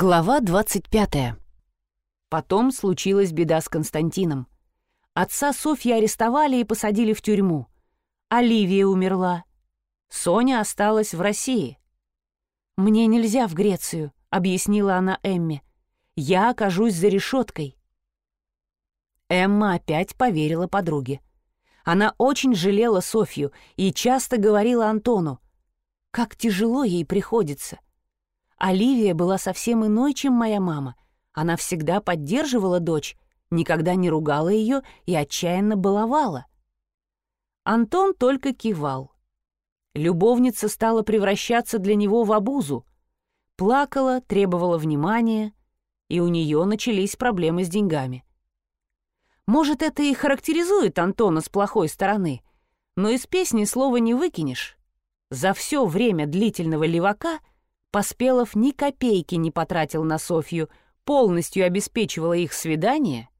Глава 25. Потом случилась беда с Константином. Отца Софьи арестовали и посадили в тюрьму. Оливия умерла. Соня осталась в России. «Мне нельзя в Грецию», — объяснила она Эмме. «Я окажусь за решеткой». Эмма опять поверила подруге. Она очень жалела Софью и часто говорила Антону, как тяжело ей приходится — Оливия была совсем иной, чем моя мама. Она всегда поддерживала дочь, никогда не ругала ее и отчаянно баловала. Антон только кивал. Любовница стала превращаться для него в обузу. Плакала, требовала внимания, и у нее начались проблемы с деньгами. Может, это и характеризует Антона с плохой стороны, но из песни слова не выкинешь. За все время длительного левака — Поспелов ни копейки не потратил на Софью, полностью обеспечивала их свидание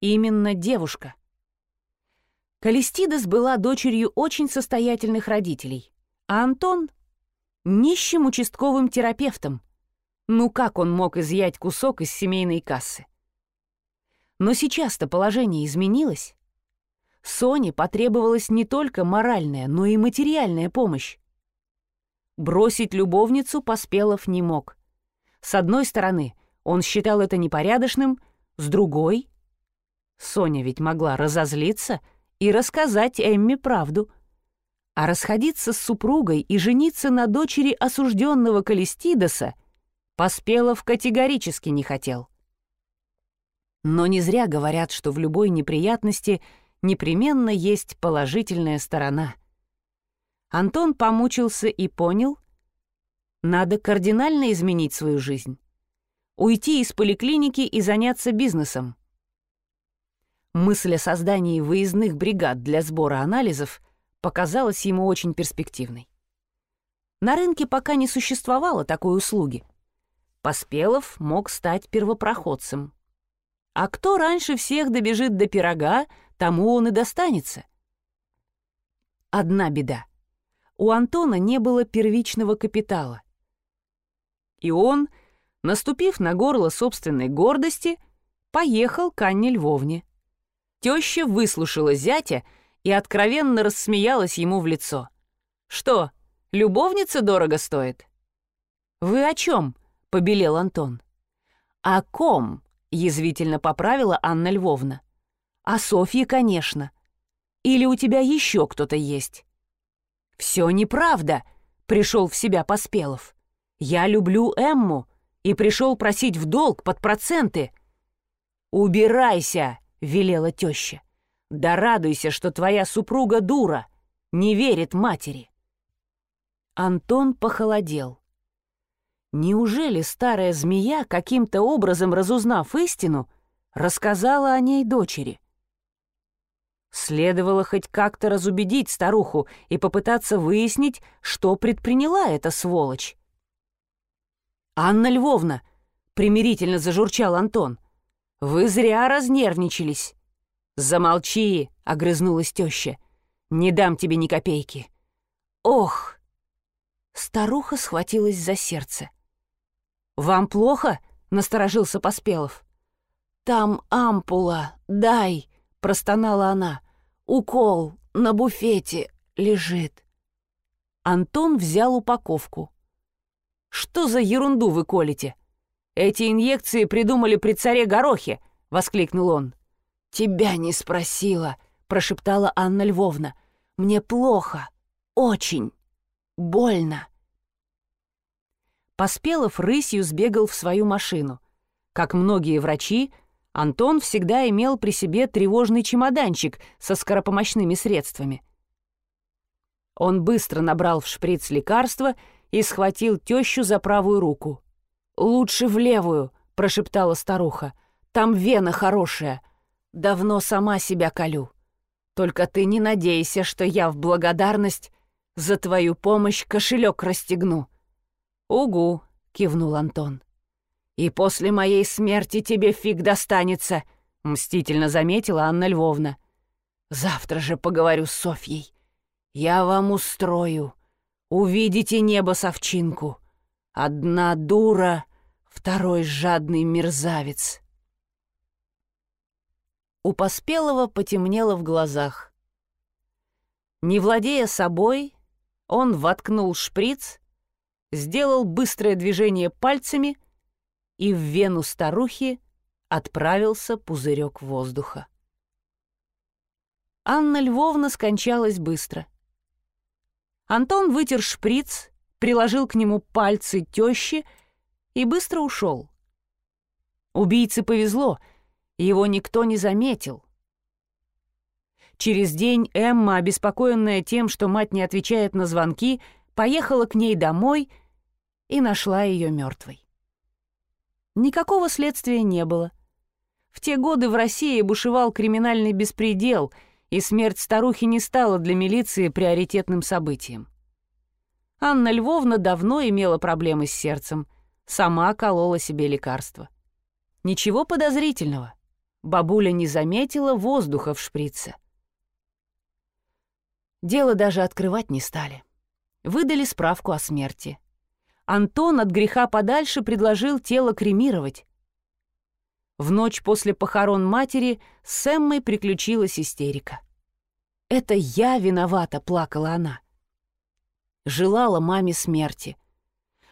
именно девушка. Калистидас была дочерью очень состоятельных родителей, а Антон — нищим участковым терапевтом. Ну как он мог изъять кусок из семейной кассы? Но сейчас-то положение изменилось. Соне потребовалась не только моральная, но и материальная помощь. Бросить любовницу Поспелов не мог. С одной стороны, он считал это непорядочным, с другой... Соня ведь могла разозлиться и рассказать Эмме правду. А расходиться с супругой и жениться на дочери осужденного Калистидоса Поспелов категорически не хотел. Но не зря говорят, что в любой неприятности непременно есть положительная сторона — Антон помучился и понял, надо кардинально изменить свою жизнь. Уйти из поликлиники и заняться бизнесом. Мысль о создании выездных бригад для сбора анализов показалась ему очень перспективной. На рынке пока не существовало такой услуги. Поспелов мог стать первопроходцем. А кто раньше всех добежит до пирога, тому он и достанется. Одна беда — у Антона не было первичного капитала. И он, наступив на горло собственной гордости, поехал к Анне Львовне. Теща выслушала зятя и откровенно рассмеялась ему в лицо. «Что, любовница дорого стоит?» «Вы о чем?» — побелел Антон. «О ком?» — язвительно поправила Анна Львовна. «О Софье, конечно. Или у тебя еще кто-то есть?» «Все неправда», — пришел в себя Поспелов. «Я люблю Эмму и пришел просить в долг под проценты». «Убирайся», — велела теща. «Да радуйся, что твоя супруга дура, не верит матери». Антон похолодел. Неужели старая змея, каким-то образом разузнав истину, рассказала о ней дочери? Следовало хоть как-то разубедить старуху и попытаться выяснить, что предприняла эта сволочь. «Анна Львовна!» — примирительно зажурчал Антон. «Вы зря разнервничались». «Замолчи!» — огрызнулась теща. «Не дам тебе ни копейки». «Ох!» Старуха схватилась за сердце. «Вам плохо?» — насторожился Поспелов. «Там ампула, дай!» — простонала она. Укол на буфете лежит. Антон взял упаковку. «Что за ерунду вы колите? Эти инъекции придумали при царе Горохе!» — воскликнул он. «Тебя не спросила», — прошептала Анна Львовна. «Мне плохо. Очень. Больно». Поспелов рысью сбегал в свою машину. Как многие врачи, Антон всегда имел при себе тревожный чемоданчик со скоропомощными средствами. Он быстро набрал в шприц лекарства и схватил тещу за правую руку. «Лучше в левую», — прошептала старуха. «Там вена хорошая. Давно сама себя колю. Только ты не надейся, что я в благодарность за твою помощь кошелек расстегну». «Угу», — кивнул Антон. «И после моей смерти тебе фиг достанется», — мстительно заметила Анна Львовна. «Завтра же поговорю с Софьей. Я вам устрою. Увидите небо совчинку. Одна дура, Второй жадный мерзавец. У Поспелого потемнело в глазах. Не владея собой, он воткнул шприц, сделал быстрое движение пальцами, и в вену старухи отправился пузырек воздуха. Анна Львовна скончалась быстро. Антон вытер шприц, приложил к нему пальцы тещи и быстро ушел. Убийце повезло, его никто не заметил. Через день Эмма, обеспокоенная тем, что мать не отвечает на звонки, поехала к ней домой и нашла ее мертвой. Никакого следствия не было. В те годы в России бушевал криминальный беспредел — и смерть старухи не стала для милиции приоритетным событием. Анна Львовна давно имела проблемы с сердцем, сама колола себе лекарства. Ничего подозрительного. Бабуля не заметила воздуха в шприце. Дело даже открывать не стали. Выдали справку о смерти. Антон от греха подальше предложил тело кремировать. В ночь после похорон матери с Эммой приключилась истерика. «Это я виновата», — плакала она. Желала маме смерти.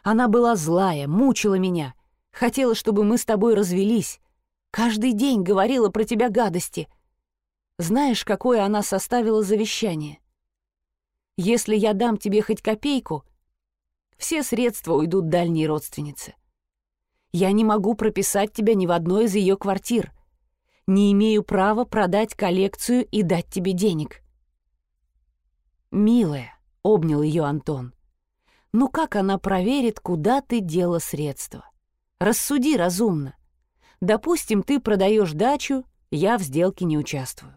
Она была злая, мучила меня. Хотела, чтобы мы с тобой развелись. Каждый день говорила про тебя гадости. Знаешь, какое она составила завещание? Если я дам тебе хоть копейку, все средства уйдут дальней родственнице. Я не могу прописать тебя ни в одной из ее квартир. Не имею права продать коллекцию и дать тебе денег. «Милая», — обнял ее Антон, — «ну как она проверит, куда ты дела средства? Рассуди разумно. Допустим, ты продаешь дачу, я в сделке не участвую.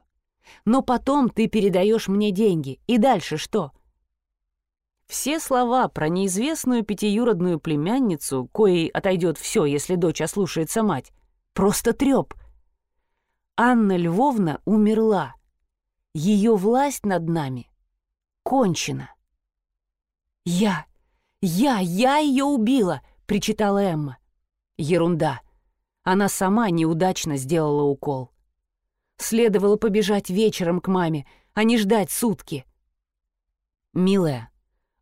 Но потом ты передаешь мне деньги, и дальше что?» Все слова про неизвестную пятиюродную племянницу, коей отойдет все, если дочь ослушается мать, просто треп. Анна Львовна умерла. Ее власть над нами кончена. «Я, я, я ее убила!» — причитала Эмма. Ерунда. Она сама неудачно сделала укол. Следовало побежать вечером к маме, а не ждать сутки. «Милая,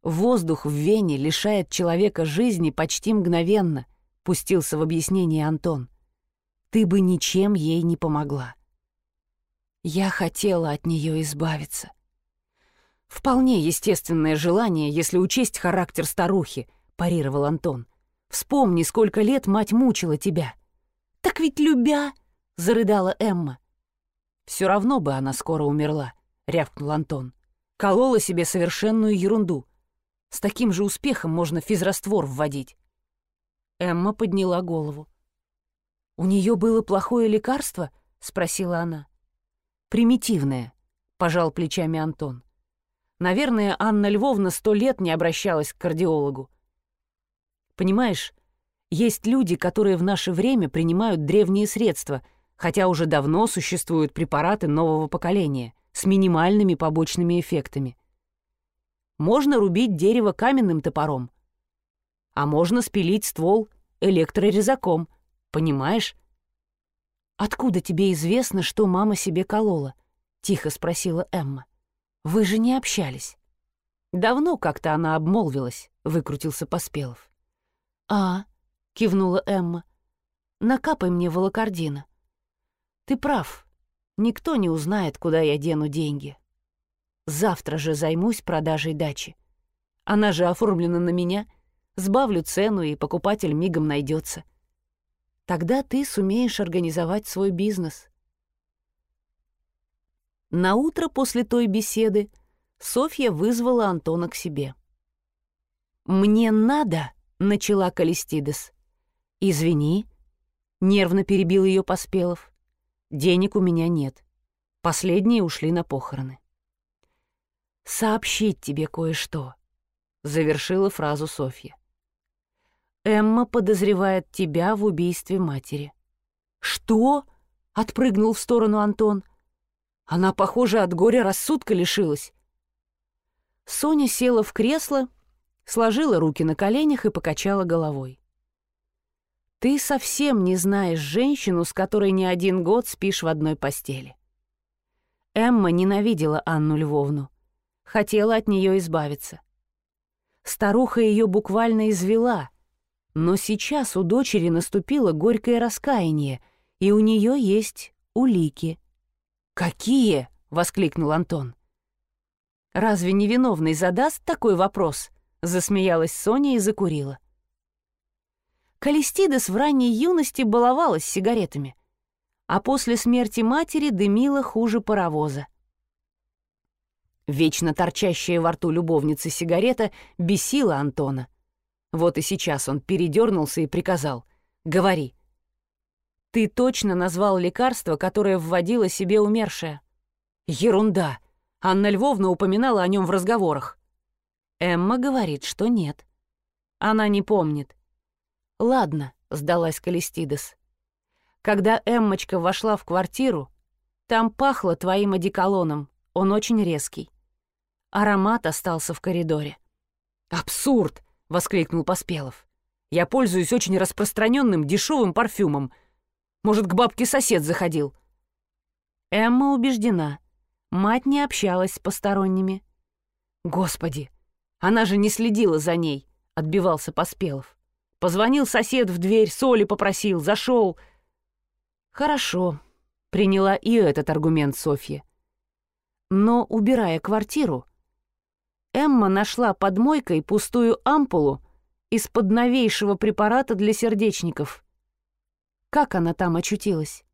Воздух в вене лишает человека жизни почти мгновенно, пустился в объяснение Антон. Ты бы ничем ей не помогла. Я хотела от нее избавиться. Вполне естественное желание, если учесть характер старухи, парировал Антон. Вспомни, сколько лет мать мучила тебя. Так ведь любя, зарыдала Эмма. Все равно бы она скоро умерла, рявкнул Антон. Колола себе совершенную ерунду. С таким же успехом можно физраствор вводить. Эмма подняла голову. «У нее было плохое лекарство?» — спросила она. «Примитивное», — пожал плечами Антон. «Наверное, Анна Львовна сто лет не обращалась к кардиологу. Понимаешь, есть люди, которые в наше время принимают древние средства, хотя уже давно существуют препараты нового поколения с минимальными побочными эффектами. Можно рубить дерево каменным топором. А можно спилить ствол электрорезаком, понимаешь? «Откуда тебе известно, что мама себе колола?» — тихо спросила Эмма. «Вы же не общались». «Давно как-то она обмолвилась», — выкрутился Поспелов. «А», — кивнула Эмма, — «накапай мне волокордина». «Ты прав. Никто не узнает, куда я дену деньги». Завтра же займусь продажей дачи. Она же оформлена на меня. Сбавлю цену, и покупатель мигом найдется. Тогда ты сумеешь организовать свой бизнес. На утро после той беседы Софья вызвала Антона к себе. «Мне надо», — начала Калистидес. «Извини», — нервно перебил ее Поспелов. «Денег у меня нет. Последние ушли на похороны» сообщить тебе кое-что», — завершила фразу Софья. «Эмма подозревает тебя в убийстве матери». «Что?» — отпрыгнул в сторону Антон. «Она, похоже, от горя рассудка лишилась». Соня села в кресло, сложила руки на коленях и покачала головой. Ты совсем не знаешь женщину, с которой не один год спишь в одной постели. Эмма ненавидела Анну Львовну. Хотела от нее избавиться. Старуха ее буквально извела. Но сейчас у дочери наступило горькое раскаяние, и у нее есть улики. «Какие?» — воскликнул Антон. «Разве невиновный задаст такой вопрос?» — засмеялась Соня и закурила. Калистидес в ранней юности баловалась сигаретами, а после смерти матери дымила хуже паровоза. Вечно торчащая во рту любовницы сигарета бесила Антона. Вот и сейчас он передернулся и приказал «Говори». «Ты точно назвал лекарство, которое вводила себе умершая?» «Ерунда!» Анна Львовна упоминала о нем в разговорах. Эмма говорит, что нет. Она не помнит. «Ладно», — сдалась Калистидес. «Когда Эммочка вошла в квартиру, там пахло твоим одеколоном, он очень резкий. Аромат остался в коридоре». «Абсурд!» — воскликнул Поспелов. «Я пользуюсь очень распространенным дешевым парфюмом. Может, к бабке сосед заходил?» Эмма убеждена. Мать не общалась с посторонними. «Господи, она же не следила за ней», — отбивался Поспелов. Позвонил сосед в дверь, соли попросил, зашел. Хорошо, приняла и этот аргумент Софья. Но, убирая квартиру, Эмма нашла под мойкой пустую ампулу из-под новейшего препарата для сердечников. Как она там очутилась?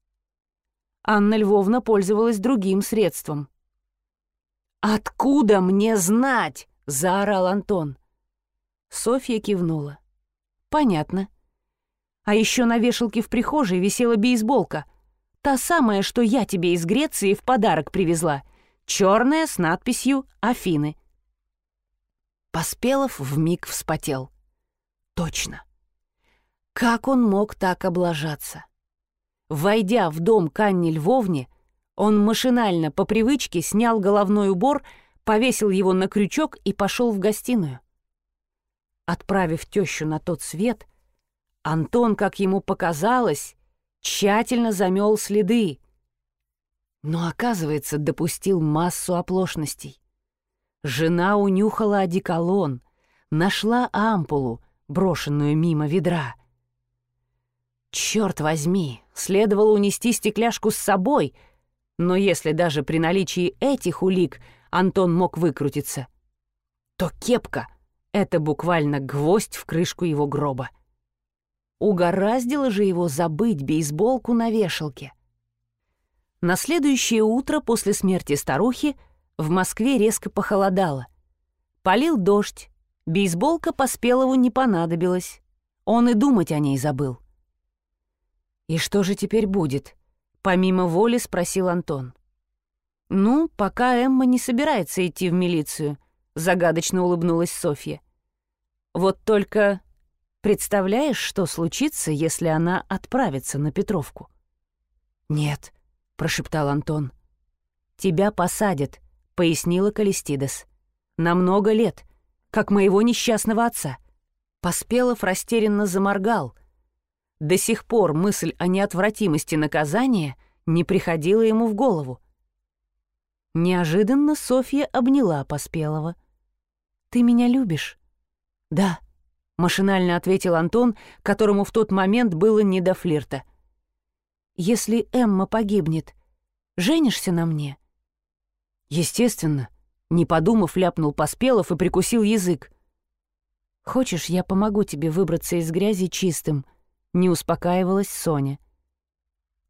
Анна Львовна пользовалась другим средством. «Откуда мне знать?» — заорал Антон. Софья кивнула. Понятно. А еще на вешалке в прихожей висела бейсболка. Та самая, что я тебе из Греции в подарок привезла. Черная с надписью «Афины». Поспелов вмиг вспотел. Точно. Как он мог так облажаться? Войдя в дом к Анне Львовне, он машинально по привычке снял головной убор, повесил его на крючок и пошел в гостиную. Отправив тещу на тот свет, Антон, как ему показалось, тщательно замел следы. Но, оказывается, допустил массу оплошностей. Жена унюхала одеколон, нашла ампулу, брошенную мимо ведра. Черт возьми, следовало унести стекляшку с собой, но если даже при наличии этих улик Антон мог выкрутиться, то кепка — это буквально гвоздь в крышку его гроба. Угораздило же его забыть бейсболку на вешалке. На следующее утро после смерти старухи в Москве резко похолодало. Полил дождь, бейсболка Поспелову не понадобилась. Он и думать о ней забыл. «И что же теперь будет?» — помимо воли спросил Антон. «Ну, пока Эмма не собирается идти в милицию», — загадочно улыбнулась Софья. «Вот только представляешь, что случится, если она отправится на Петровку?» «Нет», — прошептал Антон. «Тебя посадят», — пояснила Калистидес. «На много лет, как моего несчастного отца». Поспелов растерянно заморгал. До сих пор мысль о неотвратимости наказания не приходила ему в голову. Неожиданно Софья обняла Поспелова. «Ты меня любишь?» «Да», — машинально ответил Антон, которому в тот момент было не до флирта. «Если Эмма погибнет, женишься на мне?» «Естественно», — не подумав, ляпнул Поспелов и прикусил язык. «Хочешь, я помогу тебе выбраться из грязи чистым?» — не успокаивалась Соня.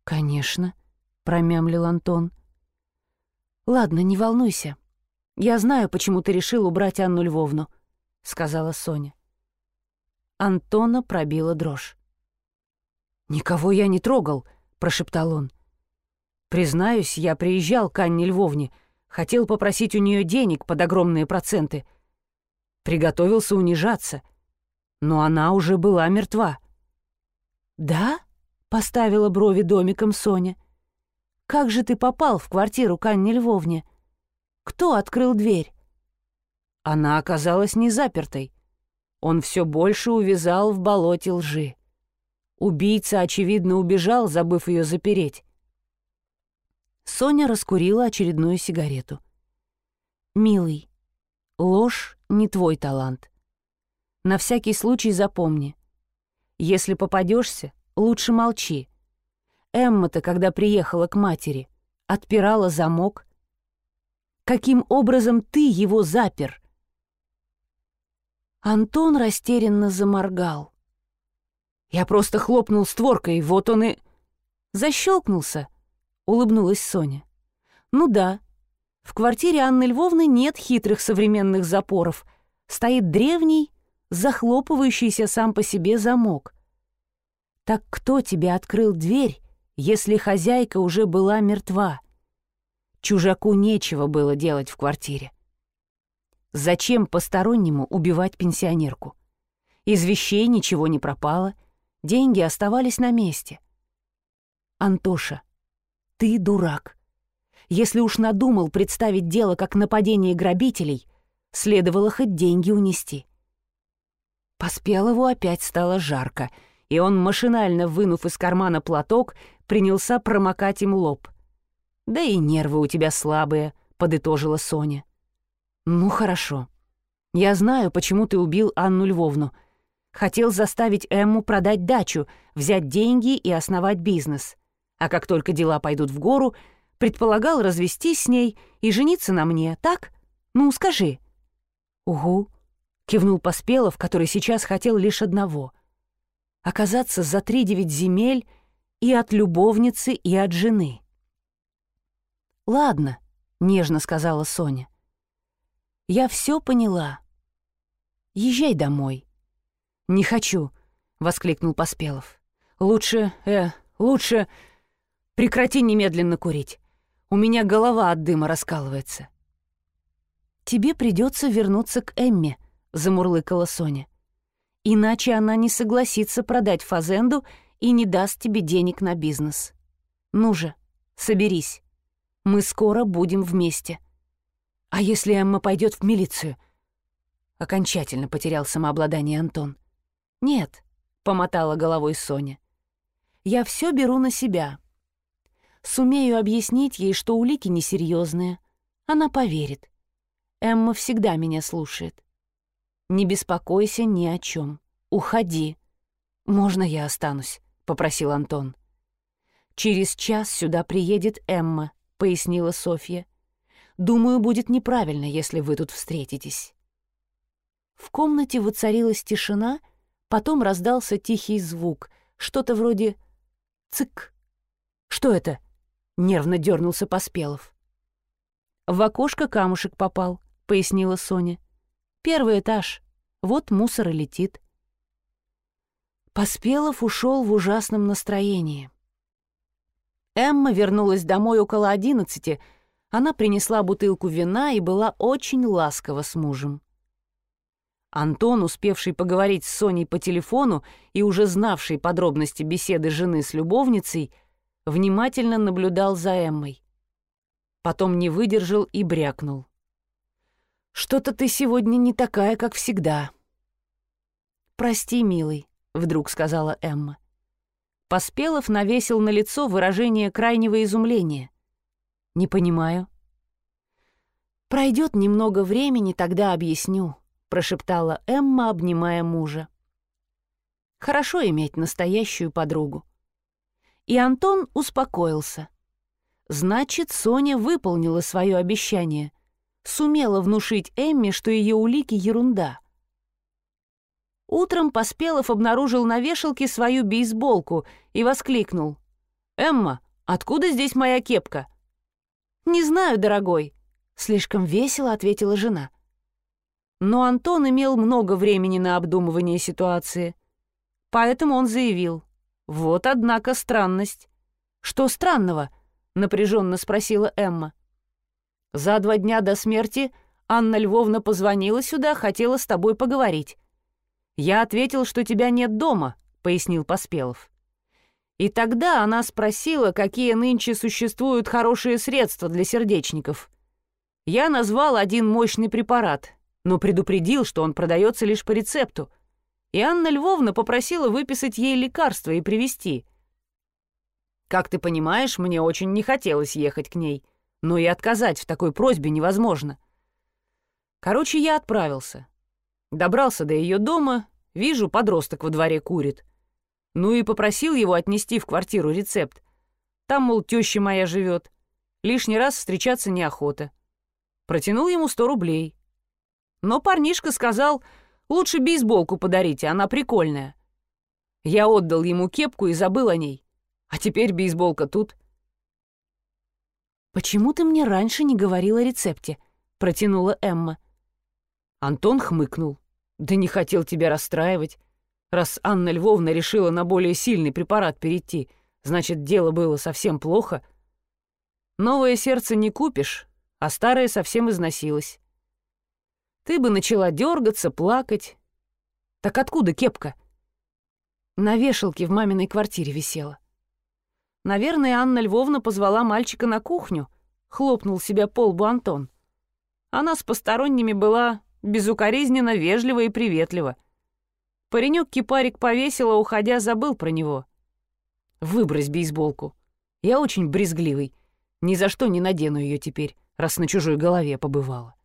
«Конечно», — промямлил Антон. «Ладно, не волнуйся. Я знаю, почему ты решил убрать Анну Львовну», — сказала Соня. Антона пробила дрожь. «Никого я не трогал», — прошептал он. «Признаюсь, я приезжал к Анне Львовне, хотел попросить у нее денег под огромные проценты. Приготовился унижаться, но она уже была мертва». «Да?» — поставила брови домиком Соня. Как же ты попал в квартиру к Анне Львовне? Кто открыл дверь?» Она оказалась не запертой. Он все больше увязал в болоте лжи. Убийца, очевидно, убежал, забыв ее запереть. Соня раскурила очередную сигарету. «Милый, ложь — не твой талант. На всякий случай запомни. Если попадешься, лучше молчи. Эмма-то, когда приехала к матери, отпирала замок. Каким образом ты его запер?» Антон растерянно заморгал. Я просто хлопнул створкой, вот он и... Защелкнулся, улыбнулась Соня. Ну да, в квартире Анны Львовны нет хитрых современных запоров. Стоит древний, захлопывающийся сам по себе замок. Так кто тебе открыл дверь, если хозяйка уже была мертва? Чужаку нечего было делать в квартире. Зачем постороннему убивать пенсионерку? Из вещей ничего не пропало — Деньги оставались на месте. «Антоша, ты дурак. Если уж надумал представить дело как нападение грабителей, следовало хоть деньги унести». Поспелову опять стало жарко, и он, машинально вынув из кармана платок, принялся промокать им лоб. «Да и нервы у тебя слабые», — подытожила Соня. «Ну, хорошо. Я знаю, почему ты убил Анну Львовну», Хотел заставить Эмму продать дачу, взять деньги и основать бизнес. А как только дела пойдут в гору, предполагал развестись с ней и жениться на мне, так? Ну, скажи». «Угу», — кивнул Поспелов, который сейчас хотел лишь одного — оказаться за три девять земель и от любовницы, и от жены. «Ладно», — нежно сказала Соня. «Я все поняла. Езжай домой. «Не хочу», — воскликнул Поспелов. «Лучше, э, лучше прекрати немедленно курить. У меня голова от дыма раскалывается». «Тебе придется вернуться к Эмме», — замурлыкала Соня. «Иначе она не согласится продать Фазенду и не даст тебе денег на бизнес. Ну же, соберись. Мы скоро будем вместе. А если Эмма пойдет в милицию?» Окончательно потерял самообладание Антон. «Нет», — помотала головой Соня. «Я все беру на себя. Сумею объяснить ей, что улики несерьезные. Она поверит. Эмма всегда меня слушает. Не беспокойся ни о чем. Уходи. Можно я останусь?» — попросил Антон. «Через час сюда приедет Эмма», — пояснила Софья. «Думаю, будет неправильно, если вы тут встретитесь». В комнате воцарилась тишина — Потом раздался тихий звук, что-то вроде «цык». «Что это?» — нервно дернулся Поспелов. «В окошко камушек попал», — пояснила Соня. «Первый этаж. Вот мусор и летит». Поспелов ушел в ужасном настроении. Эмма вернулась домой около одиннадцати. Она принесла бутылку вина и была очень ласкова с мужем. Антон, успевший поговорить с Соней по телефону и уже знавший подробности беседы жены с любовницей, внимательно наблюдал за Эммой. Потом не выдержал и брякнул. «Что-то ты сегодня не такая, как всегда». «Прости, милый», — вдруг сказала Эмма. Поспелов навесил на лицо выражение крайнего изумления. «Не понимаю». «Пройдет немного времени, тогда объясню», прошептала Эмма, обнимая мужа. Хорошо иметь настоящую подругу. И Антон успокоился. Значит, Соня выполнила свое обещание, сумела внушить Эмме, что ее улики — ерунда. Утром Поспелов обнаружил на вешалке свою бейсболку и воскликнул. «Эмма, откуда здесь моя кепка?» «Не знаю, дорогой», — слишком весело ответила жена. Но Антон имел много времени на обдумывание ситуации. Поэтому он заявил. «Вот, однако, странность». «Что странного?» — напряженно спросила Эмма. «За два дня до смерти Анна Львовна позвонила сюда, хотела с тобой поговорить. Я ответил, что тебя нет дома», — пояснил Поспелов. И тогда она спросила, какие нынче существуют хорошие средства для сердечников. Я назвал один мощный препарат, но предупредил, что он продается лишь по рецепту. И Анна Львовна попросила выписать ей лекарства и привезти. Как ты понимаешь, мне очень не хотелось ехать к ней, но и отказать в такой просьбе невозможно. Короче, я отправился. Добрался до ее дома, вижу, подросток во дворе курит. Ну и попросил его отнести в квартиру рецепт. Там, мол, теща моя живет. Лишний раз встречаться неохота. Протянул ему сто рублей. Но парнишка сказал, лучше бейсболку подарите, она прикольная. Я отдал ему кепку и забыл о ней. А теперь бейсболка тут. «Почему ты мне раньше не говорил о рецепте?» — протянула Эмма. Антон хмыкнул. «Да не хотел тебя расстраивать. Раз Анна Львовна решила на более сильный препарат перейти, значит, дело было совсем плохо. Новое сердце не купишь, а старое совсем износилось. Ты бы начала дергаться, плакать. Так откуда кепка? На вешалке в маминой квартире висела. Наверное, Анна Львовна позвала мальчика на кухню, хлопнул себя по лбу Антон. Она с посторонними была безукоризненно вежлива и приветлива. Паренек кипарик повесила, уходя, забыл про него. Выбрось бейсболку. Я очень брезгливый. Ни за что не надену ее теперь, раз на чужой голове побывала.